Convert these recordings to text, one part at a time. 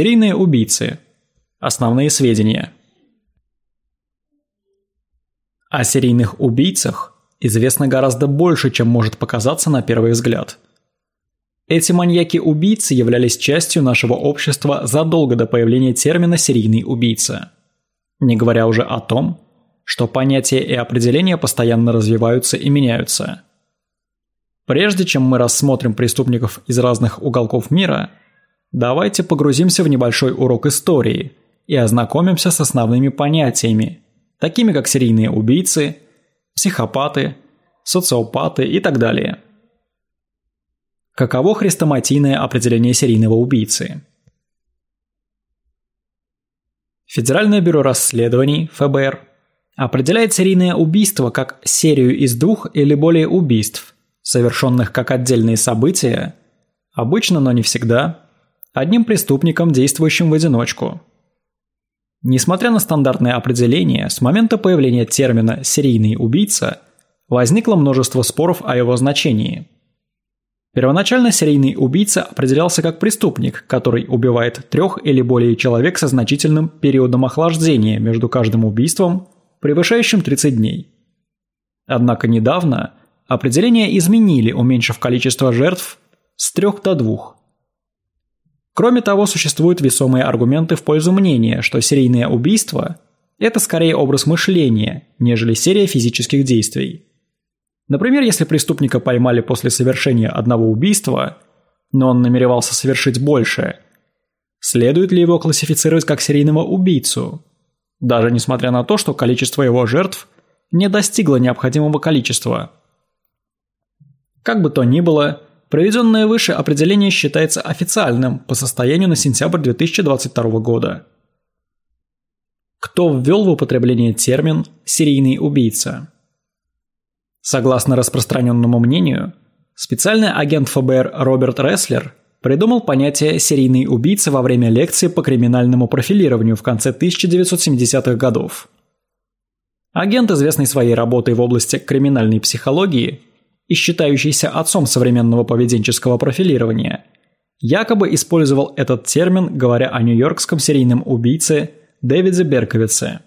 Серийные убийцы. Основные сведения. О серийных убийцах известно гораздо больше, чем может показаться на первый взгляд. Эти маньяки-убийцы являлись частью нашего общества задолго до появления термина «серийный убийца». Не говоря уже о том, что понятия и определения постоянно развиваются и меняются. Прежде чем мы рассмотрим преступников из разных уголков мира, давайте погрузимся в небольшой урок истории и ознакомимся с основными понятиями, такими как серийные убийцы, психопаты, социопаты и так далее. Каково хрестоматийное определение серийного убийцы? Федеральное бюро расследований, ФБР, определяет серийное убийство как серию из двух или более убийств, совершенных как отдельные события, обычно, но не всегда, одним преступником, действующим в одиночку – Несмотря на стандартное определение, с момента появления термина «серийный убийца» возникло множество споров о его значении. Первоначально серийный убийца определялся как преступник, который убивает трех или более человек со значительным периодом охлаждения между каждым убийством, превышающим 30 дней. Однако недавно определение изменили, уменьшив количество жертв с трех до двух – Кроме того, существуют весомые аргументы в пользу мнения, что серийное убийство – это скорее образ мышления, нежели серия физических действий. Например, если преступника поймали после совершения одного убийства, но он намеревался совершить больше, следует ли его классифицировать как серийного убийцу, даже несмотря на то, что количество его жертв не достигло необходимого количества. Как бы то ни было, Проведенное выше определение считается официальным по состоянию на сентябрь 2022 года. Кто ввел в употребление термин «серийный убийца»? Согласно распространенному мнению, специальный агент ФБР Роберт Ресслер придумал понятие «серийный убийца» во время лекции по криминальному профилированию в конце 1970-х годов. Агент, известный своей работой в области криминальной психологии, и считающийся отцом современного поведенческого профилирования, якобы использовал этот термин, говоря о нью-йоркском серийном убийце Дэвиде Берковице.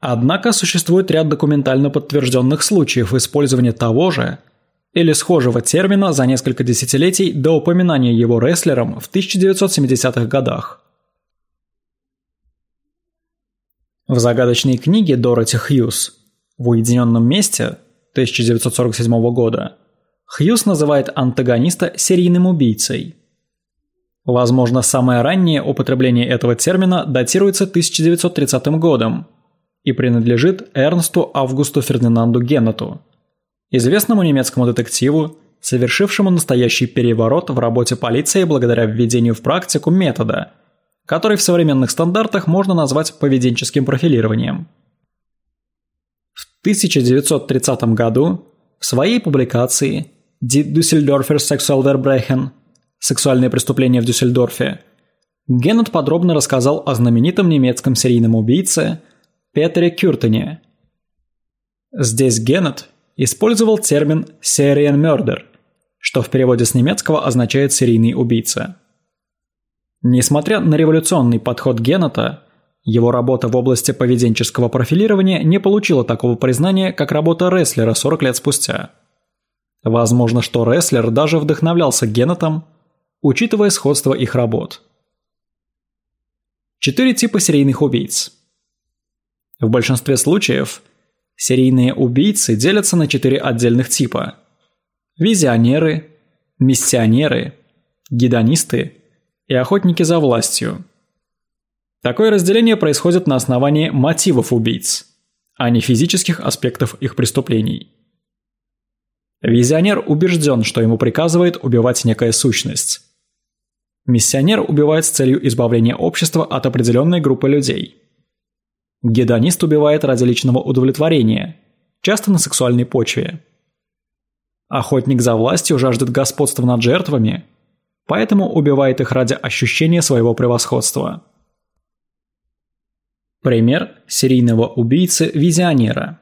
Однако существует ряд документально подтвержденных случаев использования того же или схожего термина за несколько десятилетий до упоминания его рестлером в 1970-х годах. В загадочной книге Дороти Хьюз «В уединенном месте» 1947 года, Хьюз называет антагониста серийным убийцей. Возможно, самое раннее употребление этого термина датируется 1930 годом и принадлежит Эрнсту Августу Фердинанду Геннету, известному немецкому детективу, совершившему настоящий переворот в работе полиции благодаря введению в практику метода, который в современных стандартах можно назвать поведенческим профилированием – 1930 году в своей публикации «Die Düsseldorfer Sexualverbrechen» «Сексуальные преступления в Дюссельдорфе» Геннет подробно рассказал о знаменитом немецком серийном убийце Петере Кюртене. Здесь Геннет использовал термин «Serienmörder», что в переводе с немецкого означает «серийный убийца». Несмотря на революционный подход Геннета, его работа в области поведенческого профилирования не получила такого признания, как работа Рестлера 40 лет спустя. Возможно, что Рестлер даже вдохновлялся Геннетом, учитывая сходство их работ. Четыре типа серийных убийц. В большинстве случаев серийные убийцы делятся на четыре отдельных типа. Визионеры, миссионеры, гедонисты и охотники за властью – Такое разделение происходит на основании мотивов убийц, а не физических аспектов их преступлений. Визионер убежден, что ему приказывает убивать некая сущность. Миссионер убивает с целью избавления общества от определенной группы людей. Гедонист убивает ради личного удовлетворения, часто на сексуальной почве. Охотник за властью жаждет господства над жертвами, поэтому убивает их ради ощущения своего превосходства. Пример серийного убийцы-визионера.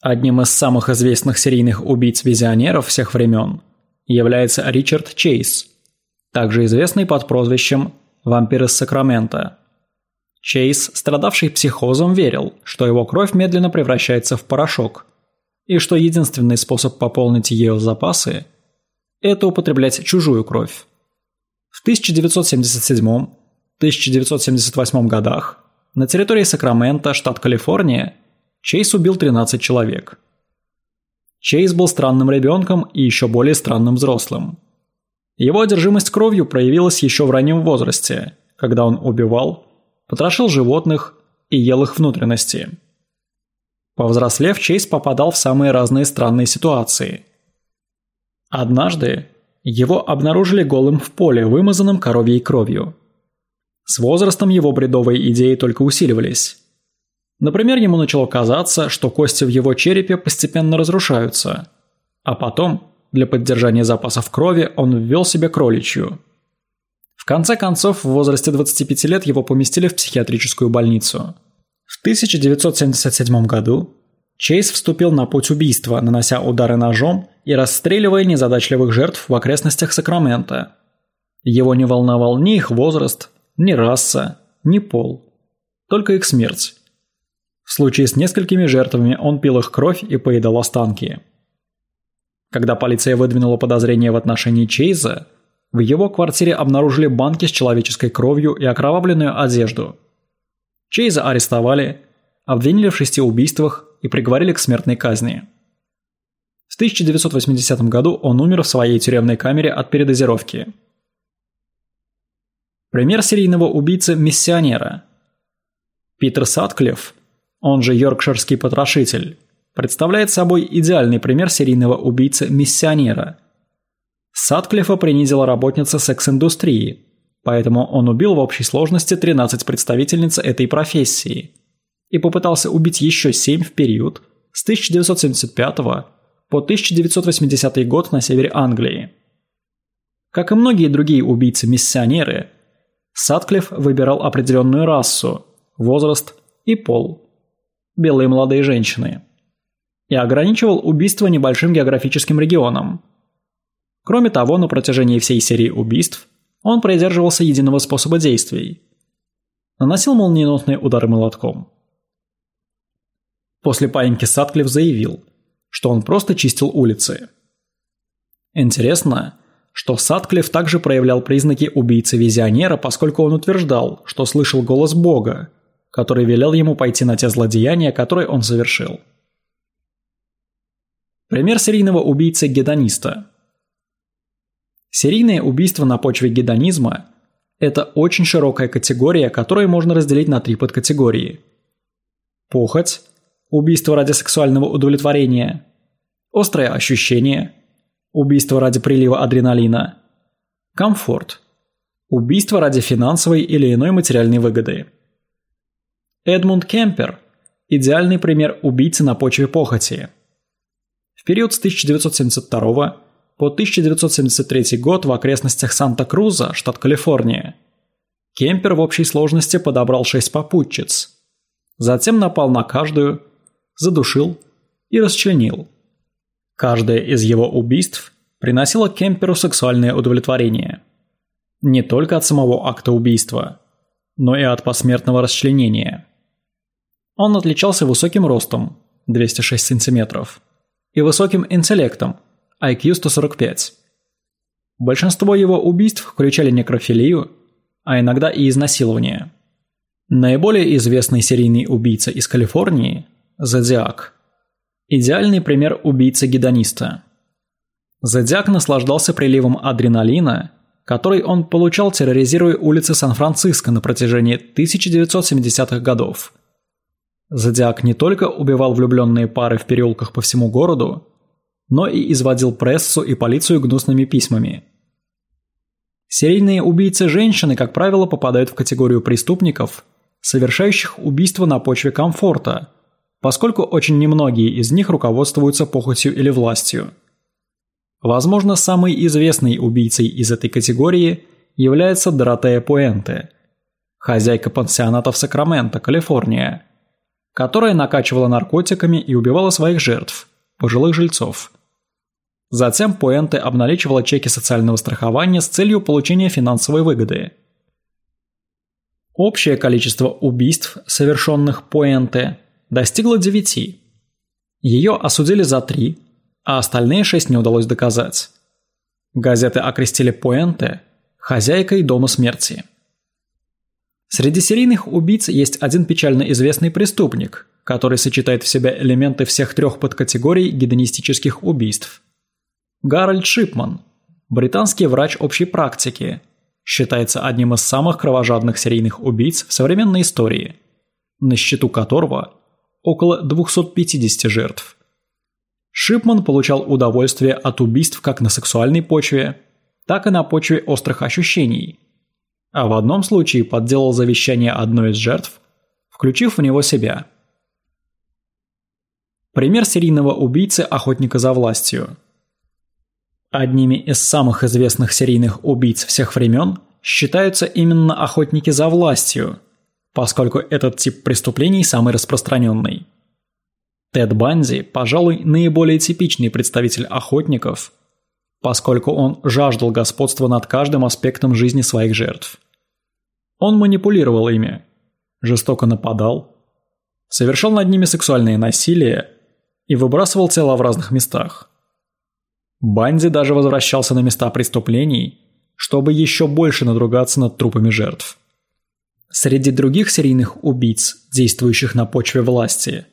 Одним из самых известных серийных убийц-визионеров всех времен является Ричард Чейз, также известный под прозвищем «Вампир из Сакрамента». Чейз, страдавший психозом, верил, что его кровь медленно превращается в порошок, и что единственный способ пополнить ее запасы – это употреблять чужую кровь. В 1977-1978 годах на территории Сакрамента, штат Калифорния, Чейз убил 13 человек. Чейз был странным ребенком и еще более странным взрослым. Его одержимость кровью проявилась еще в раннем возрасте, когда он убивал, потрошил животных и ел их внутренности. Повзрослев, Чейз попадал в самые разные странные ситуации. Однажды его обнаружили голым в поле, вымазанным коровьей кровью. С возрастом его бредовые идеи только усиливались. Например, ему начало казаться, что кости в его черепе постепенно разрушаются. А потом, для поддержания запасов крови, он ввел себе кроличью. В конце концов, в возрасте 25 лет его поместили в психиатрическую больницу. В 1977 году Чейз вступил на путь убийства, нанося удары ножом и расстреливая незадачливых жертв в окрестностях Сакрамента. Его не волновал ни их возраст, ни раса, ни пол. Только их смерть. В случае с несколькими жертвами он пил их кровь и поедал останки. Когда полиция выдвинула подозрение в отношении Чейза, в его квартире обнаружили банки с человеческой кровью и окровавленную одежду. Чейза арестовали, обвинили в шести убийствах и приговорили к смертной казни. В 1980 году он умер в своей тюремной камере от передозировки. Пример серийного убийцы-миссионера. Питер Сатклифф он же Йоркширский потрошитель, представляет собой идеальный пример серийного убийцы-миссионера. Садклифа принизила работница секс-индустрии, поэтому он убил в общей сложности 13 представительниц этой профессии и попытался убить еще 7 в период с 1975 по 1980 год на севере Англии. Как и многие другие убийцы-миссионеры, Садклифф выбирал определенную расу, возраст и пол – белые молодые женщины, и ограничивал убийства небольшим географическим регионом. Кроме того, на протяжении всей серии убийств он придерживался единого способа действий. Наносил молниеносные удары молотком. После поимки Сатклифф заявил, что он просто чистил улицы. Интересно, что Сатклифф также проявлял признаки убийцы-визионера, поскольку он утверждал, что слышал голос Бога, который велел ему пойти на те злодеяния, которые он совершил. Пример серийного убийцы-гедониста. Серийное убийство на почве гедонизма – это очень широкая категория, которую можно разделить на три подкатегории. Похоть – убийство ради сексуального удовлетворения, острое ощущение – убийство ради прилива адреналина, комфорт – убийство ради финансовой или иной материальной выгоды. Эдмунд Кемпер – идеальный пример убийцы на почве похоти. В период с 1972 по 1973 год в окрестностях Санта-Круза, штат Калифорния, Кемпер в общей сложности подобрал шесть попутчиц. Затем напал на каждую, задушил и расчленил. Каждое из его убийств приносило Кемперу сексуальное удовлетворение. Не только от самого акта убийства, но и от посмертного расчленения. Он отличался высоким ростом – 206 сантиметров и высоким интеллектом – IQ 145. Большинство его убийств включали некрофилию, а иногда и изнасилование. Наиболее известный серийный убийца из Калифорнии – Зодиак. Идеальный пример убийцы-гедониста. Зодиак наслаждался приливом адреналина, который он получал, терроризируя улицы Сан-Франциско на протяжении 1970-х годов – Зодиак не только убивал влюбленные пары в переулках по всему городу, но и изводил прессу и полицию гнусными письмами. Серийные убийцы-женщины, как правило, попадают в категорию преступников, совершающих убийство на почве комфорта, поскольку очень немногие из них руководствуются похотью или властью. Возможно, самый известный убийцей из этой категории является Доротея Пуэнте, хозяйка пансионата в Сакраменто, Калифорния – которая накачивала наркотиками и убивала своих жертв, пожилых жильцов. Затем Пуэнте обналичивала чеки социального страхования с целью получения финансовой выгоды. Общее количество убийств, совершенных Пуэнте, достигло 9. Ее осудили за 3, а остальные 6 не удалось доказать. Газеты окрестили Пуэнте хозяйкой дома смерти. Среди серийных убийц есть один печально известный преступник, который сочетает в себя элементы всех трех подкатегорий гедонистических убийств. Гарольд Шипман, британский врач общей практики, считается одним из самых кровожадных серийных убийц в современной истории, на счету которого около 250 жертв. Шипман получал удовольствие от убийств как на сексуальной почве, так и на почве острых ощущений. А в одном случае подделал завещание одной из жертв, включив в него себя. Пример серийного убийцы-охотника за властью. Одними из самых известных серийных убийц всех времен считаются именно охотники за властью, поскольку этот тип преступлений самый распространенный. Тед Банди, пожалуй, наиболее типичный представитель охотников, поскольку он жаждал господства над каждым аспектом жизни своих жертв. Он манипулировал ими, жестоко нападал, совершал над ними сексуальное насилие и выбрасывал тела в разных местах. Банди даже возвращался на места преступлений, чтобы еще больше надругаться над трупами жертв. Среди других серийных убийц, действующих на почве власти,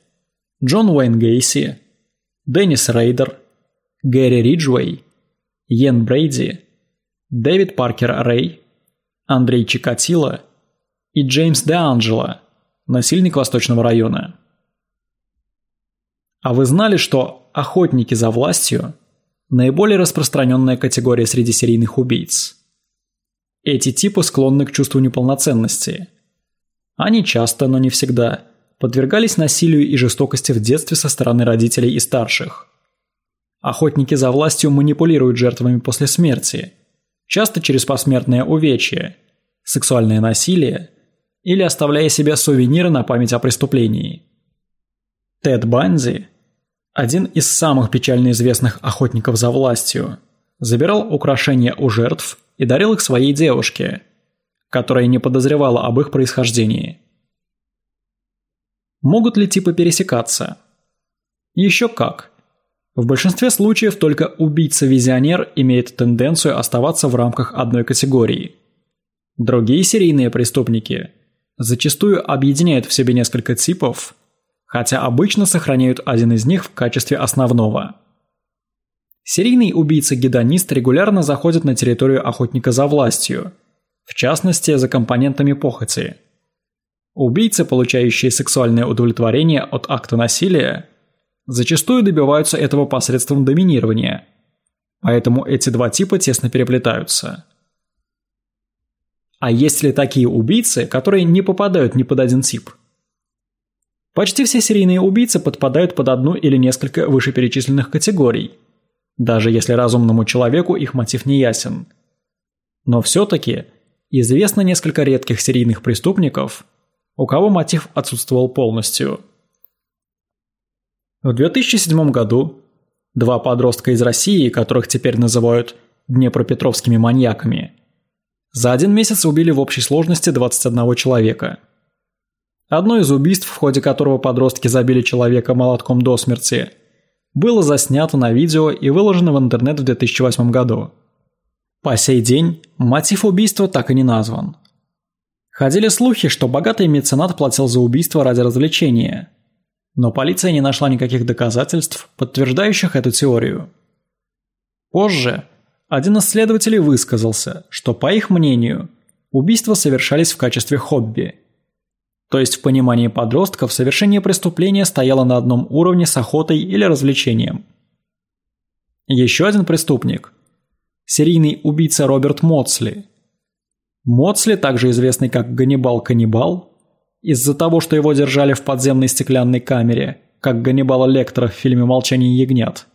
Джон Уэйн Гейси, Деннис Рейдер, Гэри Риджвей, Йен Брейди, Дэвид Паркер Рэй, Андрей Чикатило и Джеймс Де Анджело, насильник Восточного района. А вы знали, что охотники за властью – наиболее распространенная категория среди серийных убийц? Эти типы склонны к чувству неполноценности. Они часто, но не всегда, подвергались насилию и жестокости в детстве со стороны родителей и старших – Охотники за властью манипулируют жертвами после смерти, часто через посмертное увечье, сексуальное насилие или оставляя себе сувениры на память о преступлении. Тед Банди, один из самых печально известных охотников за властью, забирал украшения у жертв и дарил их своей девушке, которая не подозревала об их происхождении. Могут ли типы пересекаться? Еще как – в большинстве случаев только убийца-визионер имеет тенденцию оставаться в рамках одной категории. Другие серийные преступники зачастую объединяют в себе несколько типов, хотя обычно сохраняют один из них в качестве основного. Серийный убийца-гедонист регулярно заходит на территорию охотника за властью, в частности за компонентами похоти. Убийцы, получающие сексуальное удовлетворение от акта насилия, зачастую добиваются этого посредством доминирования. Поэтому эти два типа тесно переплетаются. А есть ли такие убийцы, которые не попадают ни под один тип? Почти все серийные убийцы подпадают под одну или несколько вышеперечисленных категорий, даже если разумному человеку их мотив не ясен. Но все-таки известно несколько редких серийных преступников, у кого мотив отсутствовал полностью – в 2007 году два подростка из России, которых теперь называют днепропетровскими маньяками, за один месяц убили в общей сложности 21 человека. Одно из убийств, в ходе которого подростки забили человека молотком до смерти, было заснято на видео и выложено в интернет в 2008 году. По сей день мотив убийства так и не назван. Ходили слухи, что богатый меценат платил за убийство ради развлечения – но полиция не нашла никаких доказательств, подтверждающих эту теорию. Позже один из следователей высказался, что, по их мнению, убийства совершались в качестве хобби. То есть в понимании подростков совершение преступления стояло на одном уровне с охотой или развлечением. Еще один преступник – серийный убийца Роберт Моцли. Моцли, также известный как Ганнибал-каннибал, из-за того, что его держали в подземной стеклянной камере, как Ганнибала Лектора в фильме «Молчание ягнят»,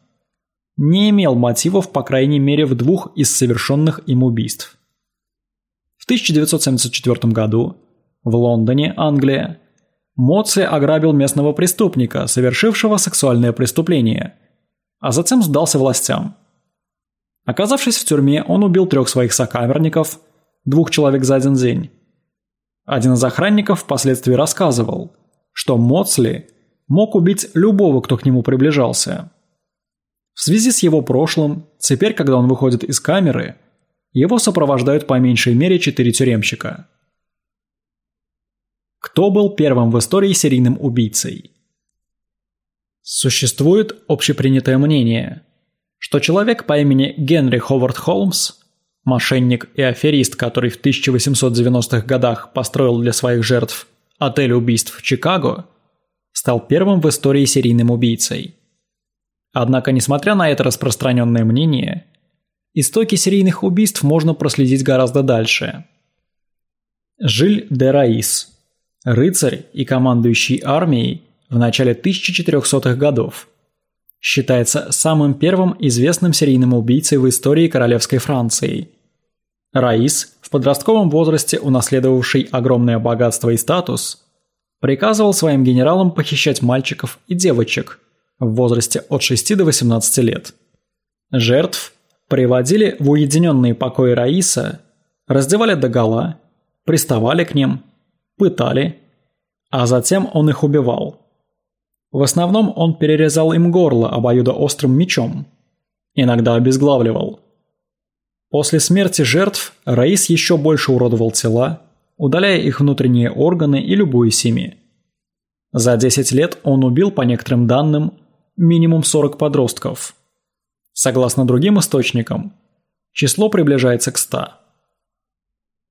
не имел мотивов, по крайней мере, в двух из совершенных им убийств. В 1974 году в Лондоне, Англия, Моци ограбил местного преступника, совершившего сексуальное преступление, а затем сдался властям. Оказавшись в тюрьме, он убил трех своих сокамерников, двух человек за один день. Один из охранников впоследствии рассказывал, что Моцли мог убить любого, кто к нему приближался. В связи с его прошлым, теперь, когда он выходит из камеры, его сопровождают по меньшей мере четыре тюремщика. Кто был первым в истории серийным убийцей? Существует общепринятое мнение, что человек по имени Генри Ховард Холмс, мошенник и аферист, который в 1890-х годах построил для своих жертв отель убийств в Чикаго, стал первым в истории серийным убийцей. Однако, несмотря на это распространенное мнение, истоки серийных убийств можно проследить гораздо дальше. Жиль де Раис, рыцарь и командующий армией в начале 1400-х годов, считается самым первым известным серийным убийцей в истории королевской Франции. Раис, в подростковом возрасте унаследовавший огромное богатство и статус, приказывал своим генералам похищать мальчиков и девочек – в возрасте от 6 до 18 лет. Жертв приводили в уединенные покои Раиса, раздевали догола, приставали к ним, пытали, а затем он их убивал. В основном он перерезал им горло обоюдоострым мечом, иногда обезглавливал. После смерти жертв Раис еще больше уродовал тела, удаляя их внутренние органы и любуясь ими. За 10 лет он убил, по некоторым данным, минимум 40 подростков. Согласно другим источникам, число приближается к 100.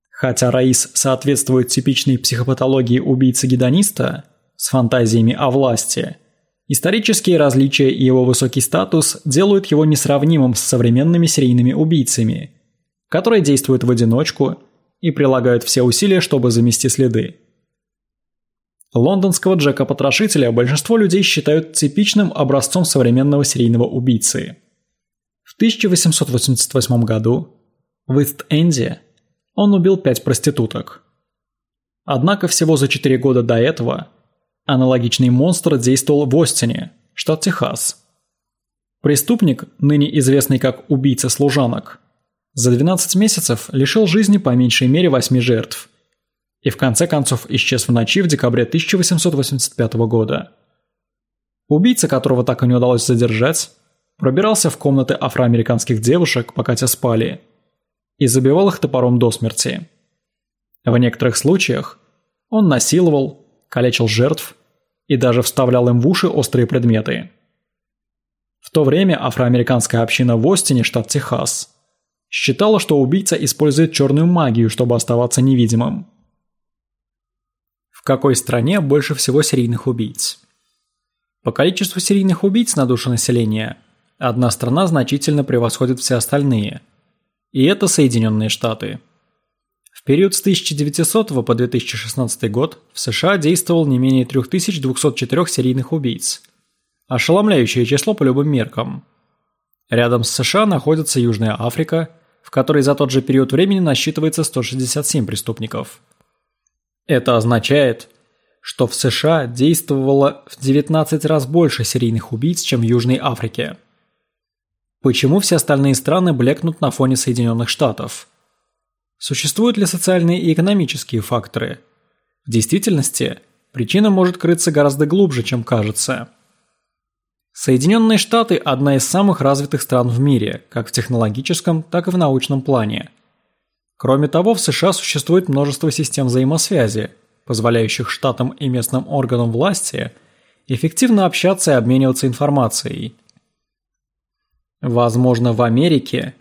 Хотя Раис соответствует типичной психопатологии убийцы-гедониста с фантазиями о власти, исторические различия и его высокий статус делают его несравнимым с современными серийными убийцами, которые действуют в одиночку и прилагают все усилия, чтобы замести следы. Лондонского Джека-потрошителя большинство людей считают типичным образцом современного серийного убийцы. В 1888 году в Ист-Энде он убил пять проституток. Однако всего за четыре года до этого аналогичный монстр действовал в Остине, штат Техас. Преступник, ныне известный как убийца служанок, за 12 месяцев лишил жизни по меньшей мере восьми жертв – и в конце концов исчез в ночи в декабре 1885 года. Убийца, которого так и не удалось задержать, пробирался в комнаты афроамериканских девушек, пока те спали, и забивал их топором до смерти. В некоторых случаях он насиловал, калечил жертв и даже вставлял им в уши острые предметы. В то время афроамериканская община в Остине, штат Техас, считала, что убийца использует черную магию, чтобы оставаться невидимым. В какой стране больше всего серийных убийц? По количеству серийных убийц на душу населения одна страна значительно превосходит все остальные. И это Соединенные Штаты. В период с 1900 по 2016 год в США действовал не менее 3204 серийных убийц. Ошеломляющее число по любым меркам. Рядом с США находится Южная Африка, в которой за тот же период времени насчитывается 167 преступников – это означает, что в США действовало в 19 раз больше серийных убийц, чем в Южной Африке. Почему все остальные страны блекнут на фоне Соединенных Штатов? Существуют ли социальные и экономические факторы? В действительности, причина может крыться гораздо глубже, чем кажется. Соединенные Штаты – одна из самых развитых стран в мире, как в технологическом, так и в научном плане. Кроме того, в США существует множество систем взаимосвязи, позволяющих штатам и местным органам власти эффективно общаться и обмениваться информацией. Возможно, в Америке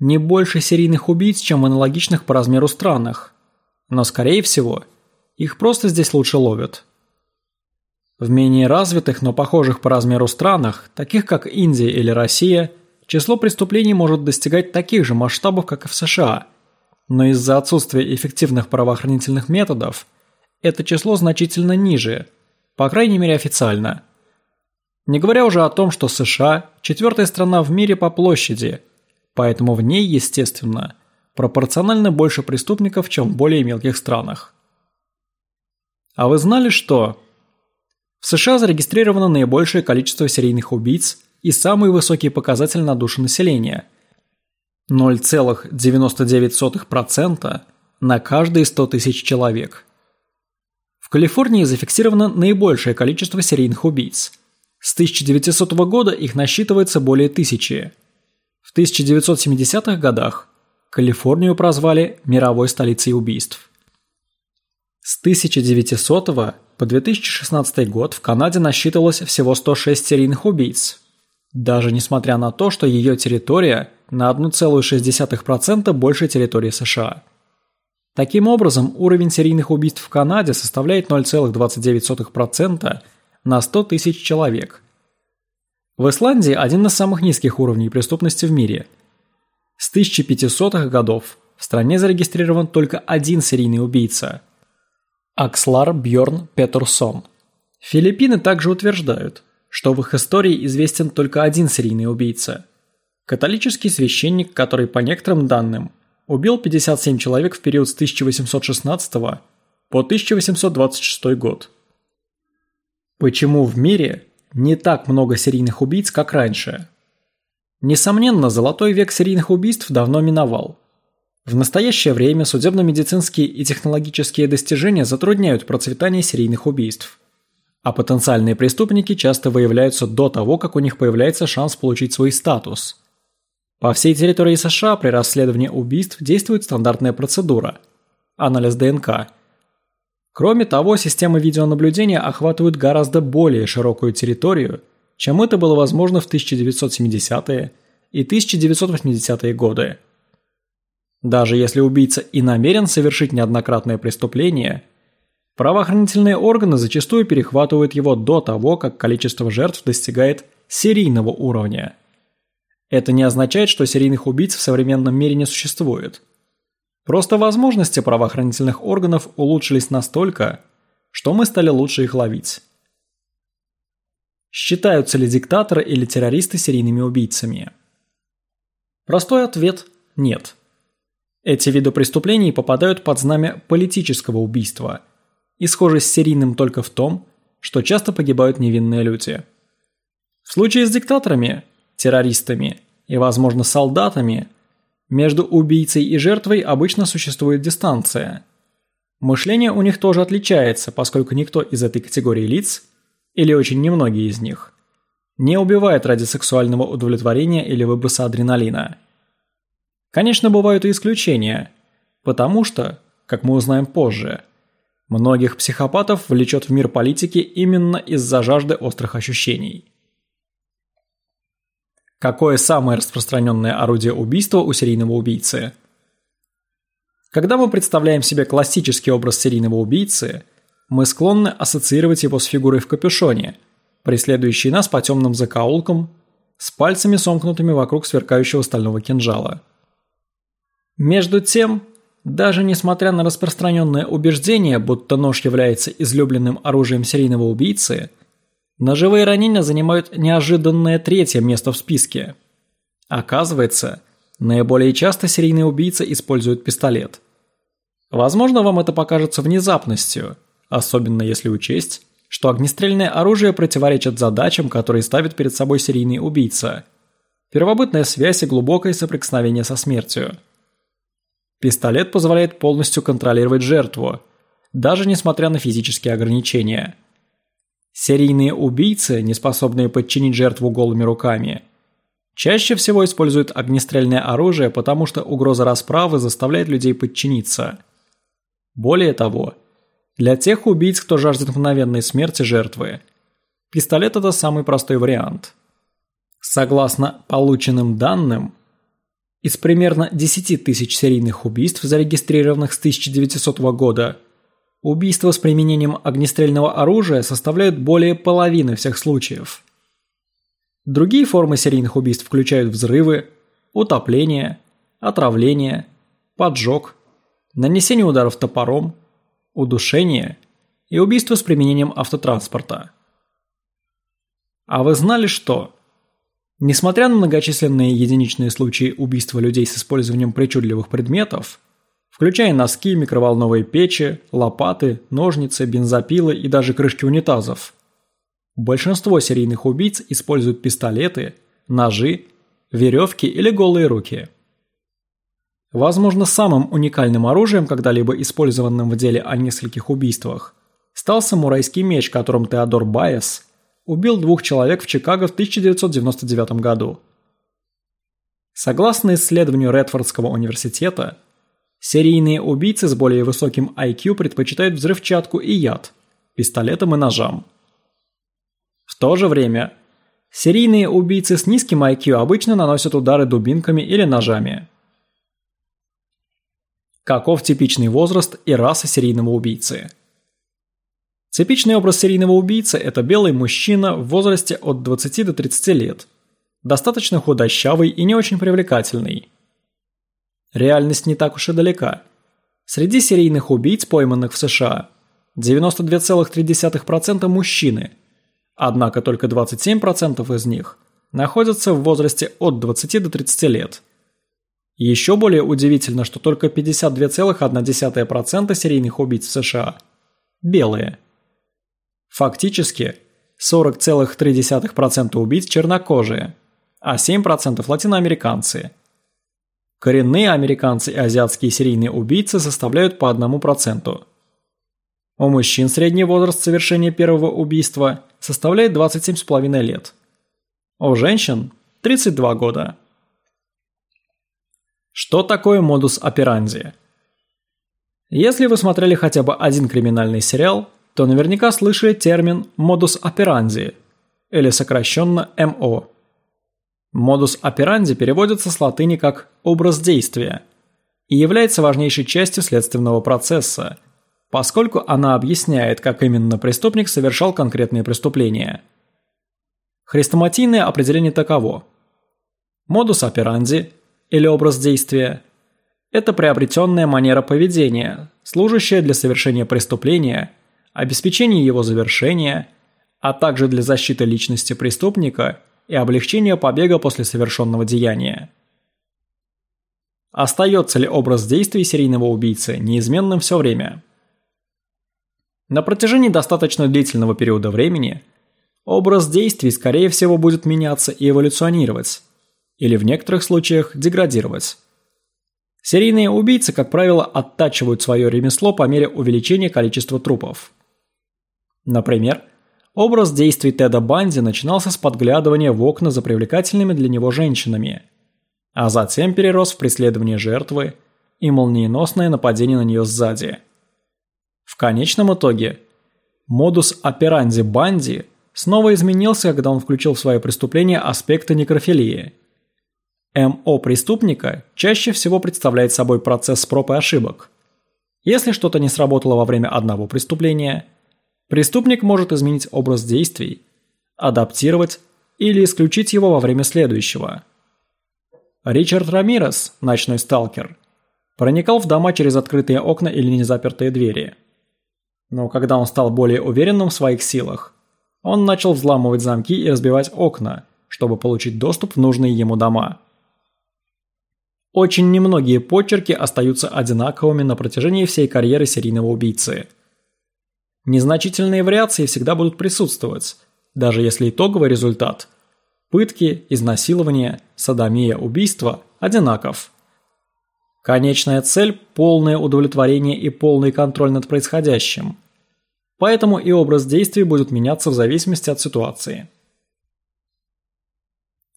не больше серийных убийц, чем в аналогичных по размеру странах, но, скорее всего, их просто здесь лучше ловят. В менее развитых, но похожих по размеру странах, таких как Индия или Россия, число преступлений может достигать таких же масштабов, как и в США – но из-за отсутствия эффективных правоохранительных методов это число значительно ниже, по крайней мере официально. Не говоря уже о том, что США – четвертая страна в мире по площади, поэтому в ней, естественно, пропорционально больше преступников, чем в более мелких странах. А вы знали, что в США зарегистрировано наибольшее количество серийных убийц и самый высокий показатель на душу населения – 0,99% на каждые 100 тысяч человек. В Калифорнии зафиксировано наибольшее количество серийных убийц. С 1900 года их насчитывается более тысячи. В 1970-х годах Калифорнию прозвали мировой столицей убийств. С 1900 по 2016 год в Канаде насчитывалось всего 106 серийных убийц, даже несмотря на то, что ее территория на 1,6% больше территории США. Таким образом, уровень серийных убийств в Канаде составляет 0,29% на 100 тысяч человек. В Исландии один из самых низких уровней преступности в мире – с 1500-х годов в стране зарегистрирован только один серийный убийца – Акслар Бьорн Петерсон. Филиппины также утверждают, что в их истории известен только один серийный убийца – католический священник, который, по некоторым данным, убил 57 человек в период с 1816 по 1826 год. Почему в мире не так много серийных убийц, как раньше – Несомненно, золотой век серийных убийств давно миновал. В настоящее время судебно-медицинские и технологические достижения затрудняют процветание серийных убийств. А потенциальные преступники часто выявляются до того, как у них появляется шанс получить свой статус. По всей территории США при расследовании убийств действует стандартная процедура – анализ ДНК. Кроме того, системы видеонаблюдения охватывают гораздо более широкую территорию – чем это было возможно в 1970-е и 1980-е годы. Даже если убийца и намерен совершить неоднократное преступление, правоохранительные органы зачастую перехватывают его до того, как количество жертв достигает серийного уровня. Это не означает, что серийных убийц в современном мире не существует. Просто возможности правоохранительных органов улучшились настолько, что мы стали лучше их ловить. Считаются ли диктаторы или террористы серийными убийцами? Простой ответ – нет. Эти виды преступлений попадают под знамя политического убийства и схожи с серийным только в том, что часто погибают невинные люди. В случае с диктаторами, террористами и, возможно, солдатами, между убийцей и жертвой обычно существует дистанция. Мышление у них тоже отличается, поскольку никто из этой категории лиц или очень немногие из них, не убивают ради сексуального удовлетворения или выброса адреналина. Конечно, бывают и исключения, потому что, как мы узнаем позже, многих психопатов влечет в мир политики именно из-за жажды острых ощущений. Какое самое распространенное орудие убийства у серийного убийцы? Когда мы представляем себе классический образ серийного убийцы – мы склонны ассоциировать его с фигурой в капюшоне, преследующей нас по темным закоулкам, с пальцами сомкнутыми вокруг сверкающего стального кинжала. Между тем, даже несмотря на распространенное убеждение, будто нож является излюбленным оружием серийного убийцы, ножевые ранения занимают неожиданное третье место в списке. Оказывается, наиболее часто серийные убийцы используют пистолет. Возможно, вам это покажется внезапностью – особенно если учесть, что огнестрельное оружие противоречит задачам, которые ставит перед собой серийный убийца. Первобытная связь и глубокое соприкосновение со смертью. Пистолет позволяет полностью контролировать жертву, даже несмотря на физические ограничения. Серийные убийцы, не способные подчинить жертву голыми руками, чаще всего используют огнестрельное оружие, потому что угроза расправы заставляет людей подчиниться. Более того, для тех убийц, кто жаждет мгновенной смерти жертвы, пистолет – это самый простой вариант. Согласно полученным данным, из примерно 10 тысяч серийных убийств, зарегистрированных с 1900 года, убийства с применением огнестрельного оружия составляют более половины всех случаев. Другие формы серийных убийств включают взрывы, утопление, отравление, поджог, нанесение ударов топором, удушение и убийство с применением автотранспорта. А вы знали, что, несмотря на многочисленные единичные случаи убийства людей с использованием причудливых предметов, включая носки, микроволновые печи, лопаты, ножницы, бензопилы и даже крышки унитазов, большинство серийных убийц используют пистолеты, ножи, веревки или голые руки. Возможно, самым уникальным оружием, когда-либо использованным в деле о нескольких убийствах, стал самурайский меч, которым Теодор Байес убил двух человек в Чикаго в 1999 году. Согласно исследованию Редфордского университета, серийные убийцы с более высоким IQ предпочитают взрывчатку и яд, пистолетам и ножам. В то же время, серийные убийцы с низким IQ обычно наносят удары дубинками или ножами. Каков типичный возраст и раса серийного убийцы? Типичный образ серийного убийцы – это белый мужчина в возрасте от 20 до 30 лет, достаточно худощавый и не очень привлекательный. Реальность не так уж и далека. Среди серийных убийц, пойманных в США, 92,3% мужчины, однако только 27% из них находятся в возрасте от 20 до 30 лет. Еще более удивительно, что только 52,1% серийных убийц в США – белые – Фактически, 40,3% убийц чернокожие, а 7% латиноамериканцы. Коренные американцы и азиатские серийные убийцы составляют по 1%. У мужчин средний возраст совершения первого убийства составляет 27,5 лет. У женщин – 32 года. Что такое модус операнди? Если вы смотрели хотя бы один криминальный сериал – то наверняка слышали термин «модус операнди» или сокращенно МО. Модус операнди переводится с латыни как «образ действия» и является важнейшей частью следственного процесса, поскольку она объясняет, как именно преступник совершал конкретные преступления. Хрестоматийное определение таково. Модус операнди или образ действия – это приобретенная манера поведения, служащая для совершения преступления – обеспечение его завершения, а также для защиты личности преступника и облегчения побега после совершенного деяния. Остается ли образ действий серийного убийцы неизменным все время? На протяжении достаточно длительного периода времени образ действий скорее всего будет меняться и эволюционировать, или в некоторых случаях деградировать. Серийные убийцы, как правило, оттачивают свое ремесло по мере увеличения количества трупов. Например, образ действий Теда Банди начинался с подглядывания в окна за привлекательными для него женщинами, а затем перерос в преследование жертвы и молниеносное нападение на нее сзади. В конечном итоге, модус операнди Банди снова изменился, когда он включил в свое преступление аспекты некрофилии. МО преступника чаще всего представляет собой процесс проб и ошибок. Если что-то не сработало во время одного преступления – Преступник может изменить образ действий, адаптировать или исключить его во время следующего. Ричард Рамирес, ночной сталкер, проникал в дома через открытые окна или незапертые двери. Но когда он стал более уверенным в своих силах, он начал взламывать замки и разбивать окна, чтобы получить доступ в нужные ему дома. Очень немногие почерки остаются одинаковыми на протяжении всей карьеры серийного убийцы – Незначительные вариации всегда будут присутствовать, даже если итоговый результат – пытки, изнасилование, садомия, убийство – одинаков. Конечная цель – полное удовлетворение и полный контроль над происходящим. Поэтому и образ действий будет меняться в зависимости от ситуации.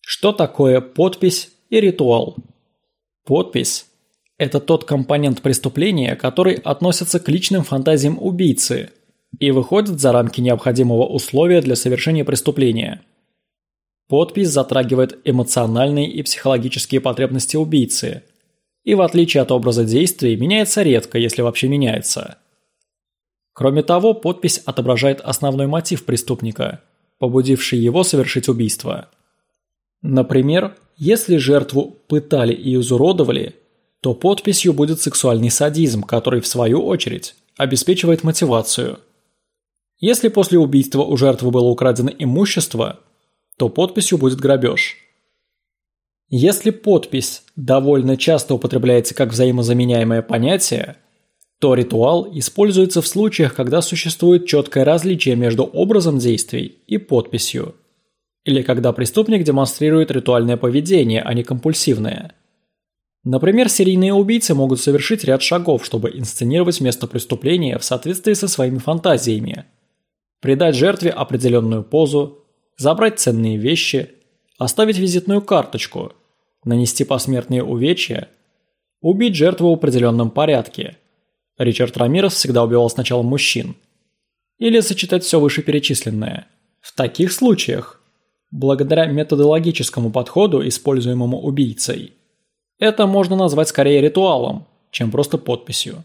Что такое подпись и ритуал? Подпись – это тот компонент преступления, который относится к личным фантазиям убийцы – и выходит за рамки необходимого условия для совершения преступления. Подпись затрагивает эмоциональные и психологические потребности убийцы, и в отличие от образа действий меняется редко, если вообще меняется. Кроме того, подпись отображает основной мотив преступника, побудивший его совершить убийство. Например, если жертву пытали и изуродовали, то подписью будет сексуальный садизм, который в свою очередь обеспечивает мотивацию – если после убийства у жертвы было украдено имущество, то подписью будет грабеж. Если подпись довольно часто употребляется как взаимозаменяемое понятие, то ритуал используется в случаях, когда существует четкое различие между образом действий и подписью, или когда преступник демонстрирует ритуальное поведение, а не компульсивное. Например, серийные убийцы могут совершить ряд шагов, чтобы инсценировать место преступления в соответствии со своими фантазиями. Придать жертве определенную позу, забрать ценные вещи, оставить визитную карточку, нанести посмертные увечья, убить жертву в определенном порядке. Ричард Рамирес всегда убивал сначала мужчин. Или сочетать все вышеперечисленное. В таких случаях, благодаря методологическому подходу, используемому убийцей, это можно назвать скорее ритуалом, чем просто подписью.